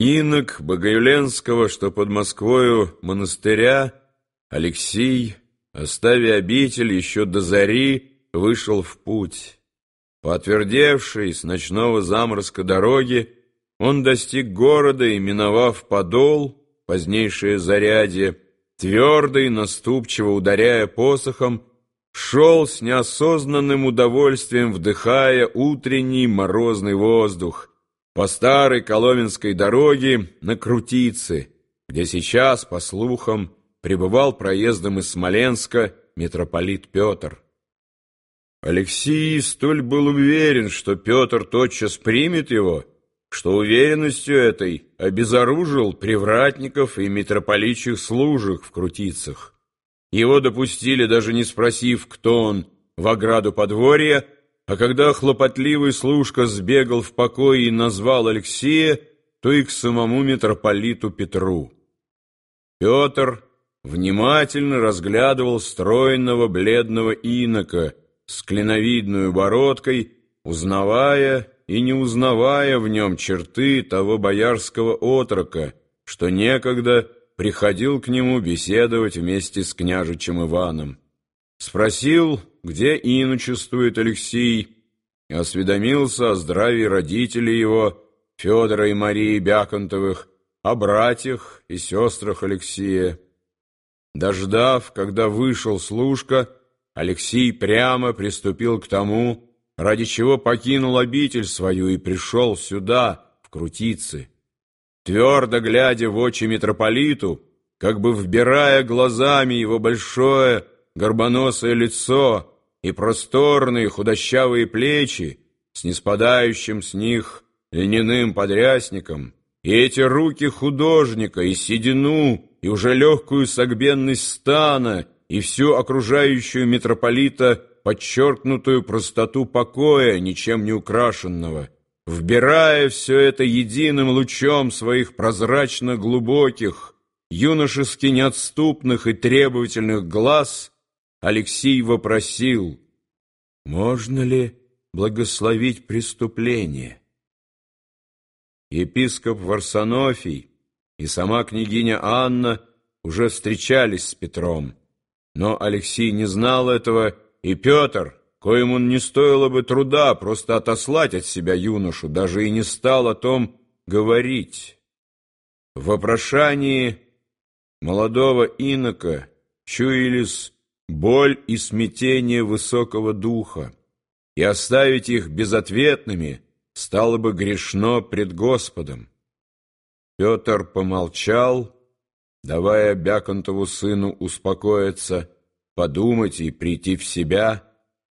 Инок Богоюленского, что под Москвою монастыря, Алексей, оставя обитель еще до зари, вышел в путь. По с ночного заморозка дороги он достиг города и, миновав Подол, позднейшее зарядье, твердо и наступчиво ударяя посохом, шел с неосознанным удовольствием, вдыхая утренний морозный воздух, по старой Коломенской дороге на Крутицы, где сейчас, по слухам, пребывал проездом из Смоленска митрополит Петр. Алексей столь был уверен, что Петр тотчас примет его, что уверенностью этой обезоружил привратников и митрополитчих служек в Крутицах. Его допустили, даже не спросив, кто он, в ограду подворья, а когда хлопотливый служка сбегал в покой и назвал Алексея, то и к самому митрополиту Петру. Петр внимательно разглядывал стройного бледного инока с клиновидную бородкой, узнавая и не узнавая в нем черты того боярского отрока, что некогда приходил к нему беседовать вместе с княжичем Иваном. Спросил, где иночествует Алексей, и осведомился о здравии родителей его, Федора и Марии Бяконтовых, о братьях и сестрах Алексея. Дождав, когда вышел служка, Алексей прямо приступил к тому, ради чего покинул обитель свою и пришел сюда, в Крутицы. Твердо глядя в очи митрополиту, как бы вбирая глазами его большое, горбоносое лицо и просторные худощавые плечи с неспадающим с них льняным подрясником, и эти руки художника, и седину, и уже легкую согбенность стана, и всю окружающую митрополита подчеркнутую простоту покоя, ничем не украшенного, вбирая все это единым лучом своих прозрачно-глубоких, юношески неотступных и требовательных глаз, Алексей вопросил, можно ли благословить преступление? Епископ Варсонофий и сама княгиня Анна уже встречались с Петром, но Алексей не знал этого, и Петр, коему не стоило бы труда просто отослать от себя юношу, даже и не стал о том говорить. В вопрошании молодого инока чуялись боль и смятение высокого духа, и оставить их безответными стало бы грешно пред Господом. Петр помолчал, давая Бяконтову сыну успокоиться, подумать и прийти в себя,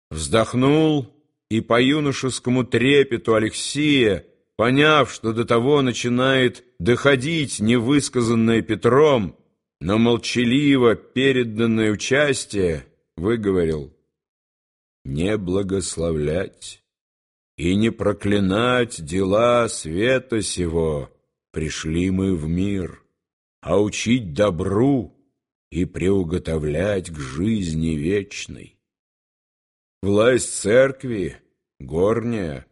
вздохнул и по юношескому трепету Алексея, поняв, что до того начинает доходить невысказанное Петром, но молчаливо переданное участие выговорил «Не благословлять и не проклинать дела света сего пришли мы в мир, а учить добру и приуготовлять к жизни вечной. Власть церкви горняя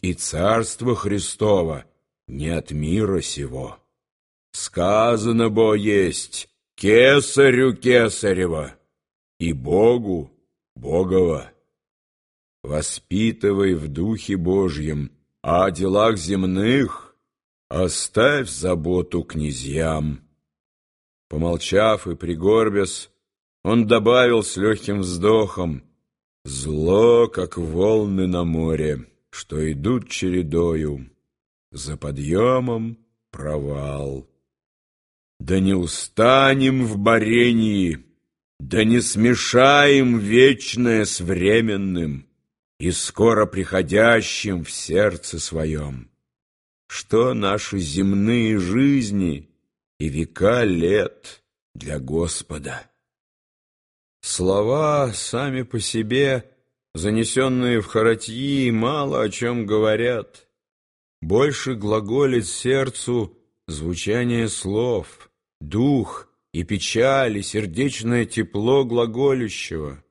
и царство Христово не от мира сего». Сказано бо есть кесарю кесарева и Богу Богова. Воспитывай в Духе Божьем, а о делах земных оставь заботу князьям. Помолчав и пригорбясь, он добавил с легким вздохом, «Зло, как волны на море, что идут чередою, за подъемом провал». Да не устанем в борении, да не смешаем вечное с временным и скоро приходящим в сердце своем. Что наши земные жизни и века лет для Господа? Слова сами по себе, занесенные в харатьи, мало о чем говорят. Больше глаголит сердцу звучание слов — дух и печаль, и сердечное тепло глаголющего.